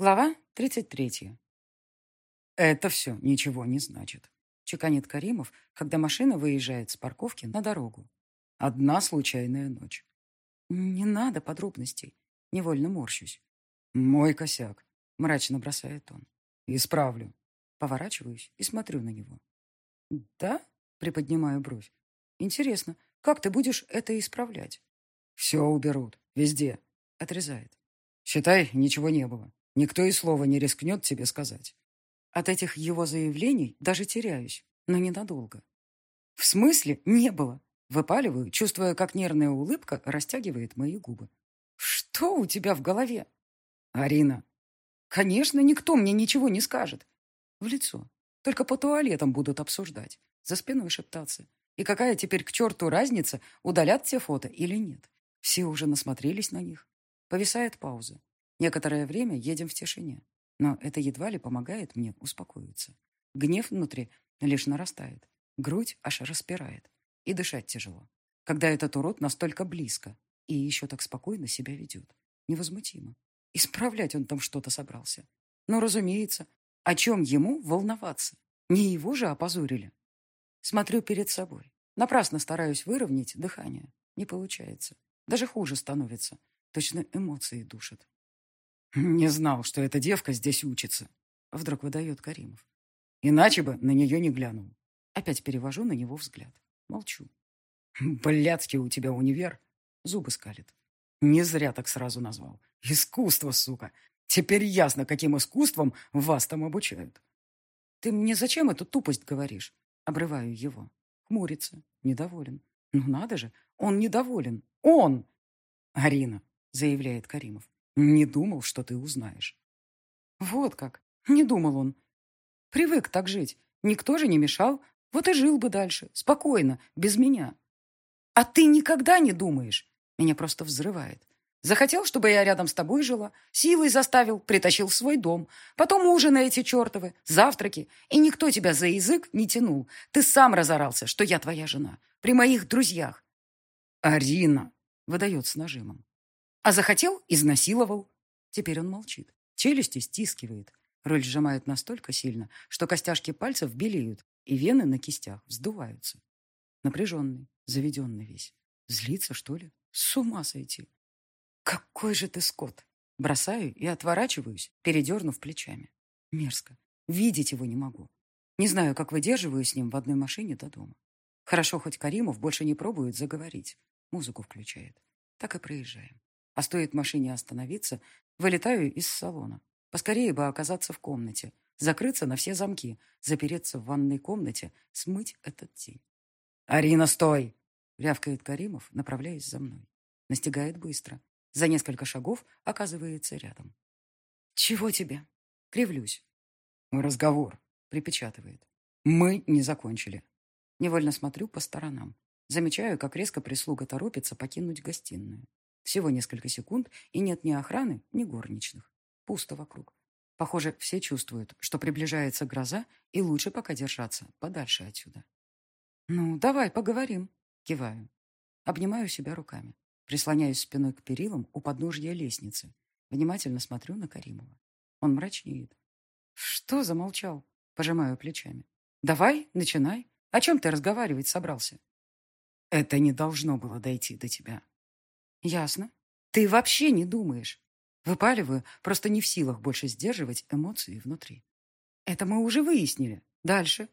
Глава 33. «Это все ничего не значит», — чеканит Каримов, когда машина выезжает с парковки на дорогу. «Одна случайная ночь». «Не надо подробностей. Невольно морщусь». «Мой косяк», — мрачно бросает он. «Исправлю». Поворачиваюсь и смотрю на него. «Да?» — приподнимаю бровь. «Интересно, как ты будешь это исправлять?» «Все уберут. Везде», — отрезает. «Считай, ничего не было. Никто и слова не рискнет тебе сказать. От этих его заявлений даже теряюсь, но ненадолго. В смысле не было? Выпаливаю, чувствуя, как нервная улыбка растягивает мои губы. Что у тебя в голове? Арина. Конечно, никто мне ничего не скажет. В лицо. Только по туалетам будут обсуждать. За спиной шептаться. И какая теперь к черту разница, удалят те фото или нет? Все уже насмотрелись на них. Повисает пауза. Некоторое время едем в тишине, но это едва ли помогает мне успокоиться. Гнев внутри лишь нарастает, грудь аж распирает, и дышать тяжело, когда этот урод настолько близко и еще так спокойно себя ведет. Невозмутимо. Исправлять он там что-то собрался. Но, разумеется, о чем ему волноваться? Не его же опозорили. Смотрю перед собой. Напрасно стараюсь выровнять дыхание. Не получается. Даже хуже становится. Точно эмоции душат. «Не знал, что эта девка здесь учится», — вдруг выдает Каримов. «Иначе бы на нее не глянул». Опять перевожу на него взгляд. Молчу. «Блядский у тебя универ!» Зубы скалит. «Не зря так сразу назвал. Искусство, сука! Теперь ясно, каким искусством вас там обучают». «Ты мне зачем эту тупость говоришь?» Обрываю его. Хмурится. Недоволен. «Ну надо же, он недоволен. Он!» «Арина», — заявляет Каримов. Не думал, что ты узнаешь. Вот как. Не думал он. Привык так жить. Никто же не мешал. Вот и жил бы дальше. Спокойно. Без меня. А ты никогда не думаешь. Меня просто взрывает. Захотел, чтобы я рядом с тобой жила, силой заставил, притащил в свой дом. Потом ужины эти чертовы, завтраки. И никто тебя за язык не тянул. Ты сам разорался, что я твоя жена. При моих друзьях. «Арина!» — выдает с нажимом. А захотел – изнасиловал. Теперь он молчит. Челюсти стискивает. Роль сжимает настолько сильно, что костяшки пальцев белеют, и вены на кистях вздуваются. Напряженный, заведенный весь. Злится, что ли? С ума сойти. Какой же ты скот! Бросаю и отворачиваюсь, передернув плечами. Мерзко. Видеть его не могу. Не знаю, как выдерживаю с ним в одной машине до дома. Хорошо, хоть Каримов больше не пробует заговорить. Музыку включает. Так и проезжаем. А стоит машине остановиться, вылетаю из салона. Поскорее бы оказаться в комнате, закрыться на все замки, запереться в ванной комнате, смыть этот день. «Арина, стой!» — рявкает Каримов, направляясь за мной. Настигает быстро. За несколько шагов оказывается рядом. «Чего тебе?» — кривлюсь. «Разговор», — припечатывает. «Мы не закончили». Невольно смотрю по сторонам. Замечаю, как резко прислуга торопится покинуть гостиную. Всего несколько секунд, и нет ни охраны, ни горничных. Пусто вокруг. Похоже, все чувствуют, что приближается гроза, и лучше пока держаться подальше отсюда. «Ну, давай поговорим», — киваю. Обнимаю себя руками. Прислоняюсь спиной к перилам у подножья лестницы. Внимательно смотрю на Каримова. Он мрачнеет. «Что замолчал?» — пожимаю плечами. «Давай, начинай. О чем ты разговаривать собрался?» «Это не должно было дойти до тебя», Ясно. Ты вообще не думаешь. Выпаливаю, просто не в силах больше сдерживать эмоции внутри. Это мы уже выяснили. Дальше.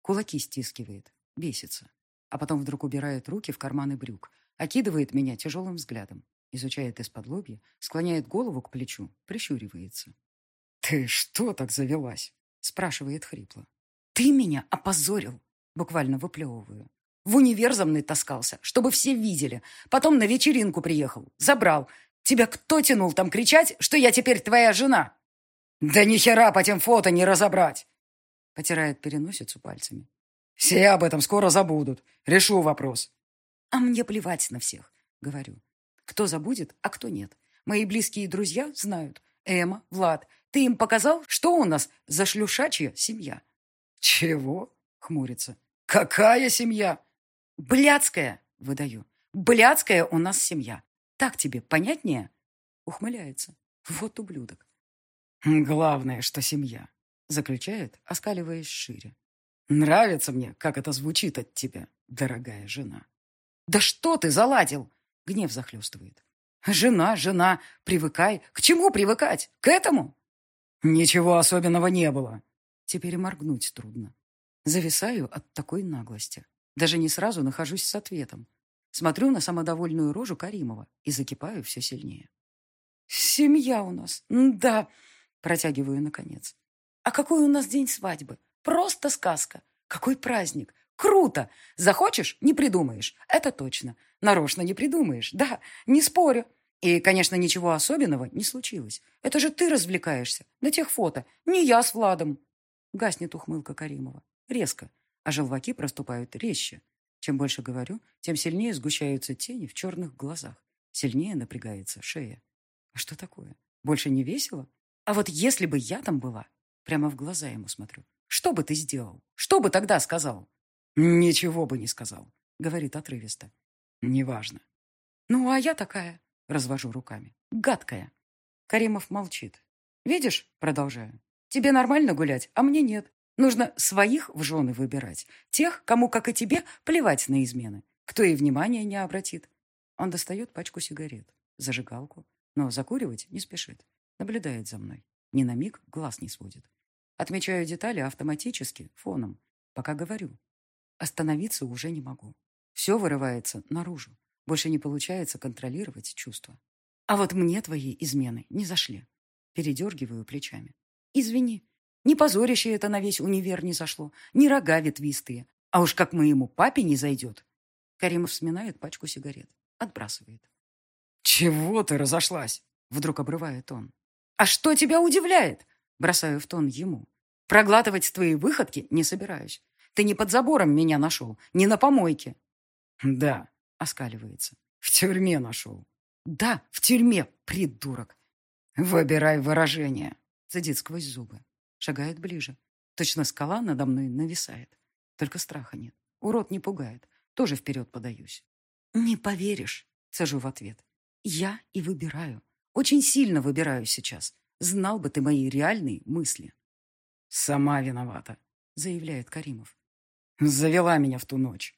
Кулаки стискивает. Бесится. А потом вдруг убирает руки в карманы брюк, окидывает меня тяжелым взглядом, изучает из-под лобья, склоняет голову к плечу, прищуривается. «Ты что так завелась?» спрашивает хрипло. «Ты меня опозорил!» буквально выплевываю. В универ за мной таскался, чтобы все видели. Потом на вечеринку приехал. Забрал. Тебя кто тянул там кричать, что я теперь твоя жена? Да ни хера по тем фото не разобрать. Потирает переносицу пальцами. Все об этом скоро забудут. Решу вопрос. А мне плевать на всех, говорю. Кто забудет, а кто нет. Мои близкие друзья знают. Эма, Влад, ты им показал, что у нас за шлюшачья семья? Чего? Хмурится. Какая семья? «Блядская!» — выдаю. «Блядская у нас семья. Так тебе понятнее?» Ухмыляется. Вот ублюдок. Главное, что семья, заключает, оскаливаясь шире. Нравится мне, как это звучит от тебя, дорогая жена. Да что ты заладил? Гнев захлестывает. Жена, жена, привыкай. К чему привыкать? К этому? Ничего особенного не было. Теперь моргнуть трудно. Зависаю от такой наглости. Даже не сразу нахожусь с ответом. Смотрю на самодовольную рожу Каримова и закипаю все сильнее. «Семья у нас, да», — протягиваю наконец. «А какой у нас день свадьбы? Просто сказка. Какой праздник! Круто! Захочешь — не придумаешь. Это точно. Нарочно не придумаешь. Да, не спорю. И, конечно, ничего особенного не случилось. Это же ты развлекаешься. На тех фото. Не я с Владом. Гаснет ухмылка Каримова. Резко. А желваки проступают резче. Чем больше говорю, тем сильнее сгущаются тени в черных глазах. Сильнее напрягается шея. А что такое? Больше не весело? А вот если бы я там была, прямо в глаза ему смотрю, что бы ты сделал? Что бы тогда сказал? Ничего бы не сказал, говорит отрывисто. Неважно. Ну, а я такая, развожу руками, гадкая. Каримов молчит. Видишь, продолжаю, тебе нормально гулять, а мне нет. Нужно своих в жены выбирать. Тех, кому, как и тебе, плевать на измены. Кто и внимания не обратит. Он достает пачку сигарет, зажигалку, но закуривать не спешит. Наблюдает за мной. Ни на миг глаз не сводит. Отмечаю детали автоматически, фоном, пока говорю. Остановиться уже не могу. Все вырывается наружу. Больше не получается контролировать чувства. А вот мне твои измены не зашли. Передергиваю плечами. Извини, ни позорище это на весь универ не зашло, ни рога ветвистые. А уж как моему папе не зайдет. Каримов сминает пачку сигарет. Отбрасывает. «Чего ты разошлась?» Вдруг обрывает он. «А что тебя удивляет?» Бросаю в тон ему. «Проглатывать твои выходки не собираюсь. Ты не под забором меня нашел, не на помойке». «Да», — оскаливается. «В тюрьме нашел». «Да, в тюрьме, придурок». «Выбирай выражение», — цедит сквозь зубы. Шагает ближе. Точно скала надо мной нависает. Только страха нет. Урод не пугает. Тоже вперед подаюсь. «Не поверишь», — цежу в ответ. «Я и выбираю. Очень сильно выбираю сейчас. Знал бы ты мои реальные мысли». «Сама виновата», — заявляет Каримов. Завела меня в ту ночь.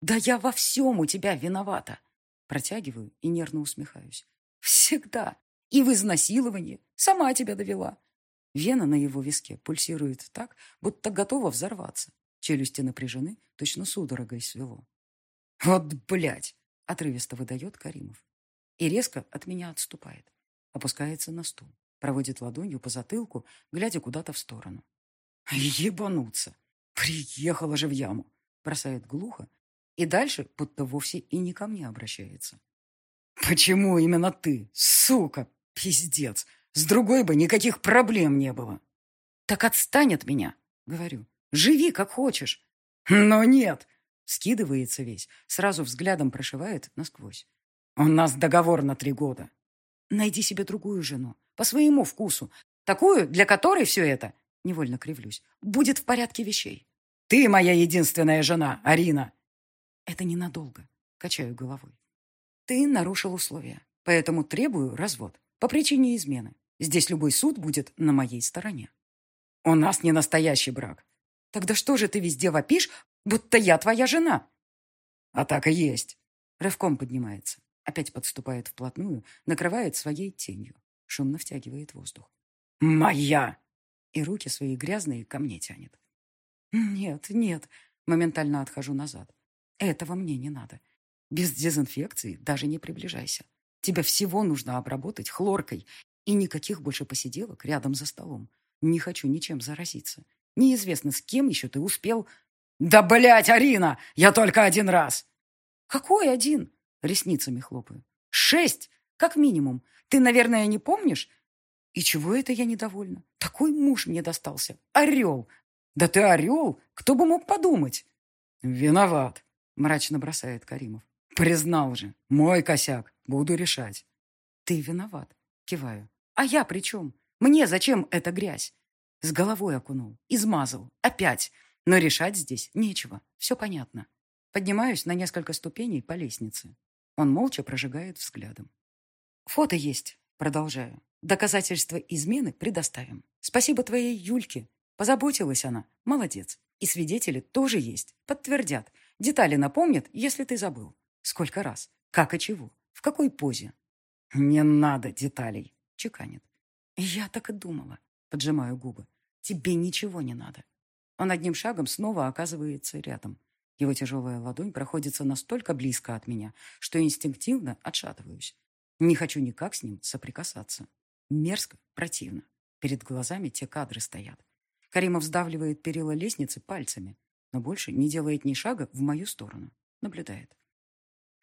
Да я во всем у тебя виновата. Протягиваю и нервно усмехаюсь. Всегда. И в изнасиловании. Сама тебя довела. Вена на его виске пульсирует так, будто готова взорваться. Челюсти напряжены, точно судорогой свело. «Вот, блядь!» — отрывисто выдает Каримов. И резко от меня отступает. Опускается на стул. Проводит ладонью по затылку, глядя куда-то в сторону. «Ебануться! Приехала же в яму!» Бросает глухо. И дальше будто вовсе и не ко мне обращается. «Почему именно ты? Сука! Пиздец! С другой бы никаких проблем не было!» «Так отстань от меня!» — говорю. «Живи, как хочешь!» «Но нет!» — скидывается весь, сразу взглядом прошивает насквозь. «У нас договор на три года!» «Найди себе другую жену, по своему вкусу, такую, для которой все это невольно кривлюсь, будет в порядке вещей. Ты моя единственная жена, Арина. Это ненадолго, качаю головой. Ты нарушил условия, поэтому требую развод по причине измены. Здесь любой суд будет на моей стороне. У нас не настоящий брак. Тогда что же ты везде вопишь, будто я твоя жена? А так и есть. Рывком поднимается. Опять подступает вплотную, накрывает своей тенью. Шумно втягивает воздух. «Моя!» и руки свои грязные ко мне тянет. Нет, нет, моментально отхожу назад. Этого мне не надо. Без дезинфекции даже не приближайся. Тебя всего нужно обработать хлоркой и никаких больше посиделок рядом за столом. Не хочу ничем заразиться. Неизвестно, с кем еще ты успел... Да, блядь, Арина! Я только один раз! Какой один? Ресницами хлопаю. Шесть, как минимум. Ты, наверное, не помнишь? И чего это я недовольна? Такой муж мне достался. Орел. Да ты орел. Кто бы мог подумать? Виноват, мрачно бросает Каримов. Признал же. Мой косяк. Буду решать. Ты виноват. Киваю. А я при чем? Мне зачем эта грязь? С головой окунул. Измазал. Опять. Но решать здесь нечего. Все понятно. Поднимаюсь на несколько ступеней по лестнице. Он молча прожигает взглядом. Фото есть. Продолжаю. Доказательства измены предоставим. Спасибо твоей Юльке. Позаботилась она. Молодец. И свидетели тоже есть. Подтвердят. Детали напомнят, если ты забыл. Сколько раз? Как и чего? В какой позе? Не надо деталей, чеканит. Я так и думала. Поджимаю губы. Тебе ничего не надо. Он одним шагом снова оказывается рядом. Его тяжелая ладонь проходится настолько близко от меня, что инстинктивно отшатываюсь. Не хочу никак с ним соприкасаться. Мерзко, противно. Перед глазами те кадры стоят. Каримов сдавливает перила лестницы пальцами, но больше не делает ни шага в мою сторону. Наблюдает.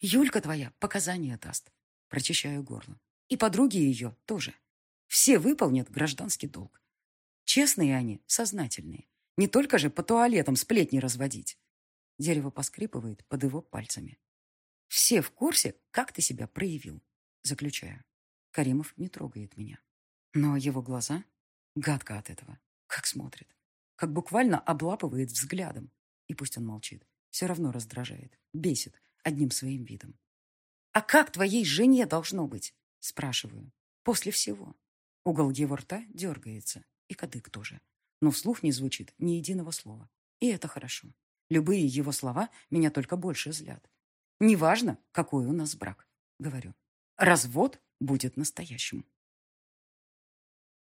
Юлька твоя показания даст. Прочищаю горло. И подруги ее тоже. Все выполнят гражданский долг. Честные они, сознательные. Не только же по туалетам сплетни разводить. Дерево поскрипывает под его пальцами. Все в курсе, как ты себя проявил. Заключаю. Каримов не трогает меня. Но его глаза гадко от этого. Как смотрит. Как буквально облапывает взглядом. И пусть он молчит. Все равно раздражает. Бесит одним своим видом. «А как твоей жене должно быть?» Спрашиваю. «После всего». Угол его рта дергается. И кадык тоже. Но вслух не звучит ни единого слова. И это хорошо. Любые его слова меня только больше злят. Неважно, какой у нас брак, говорю. Развод будет настоящим.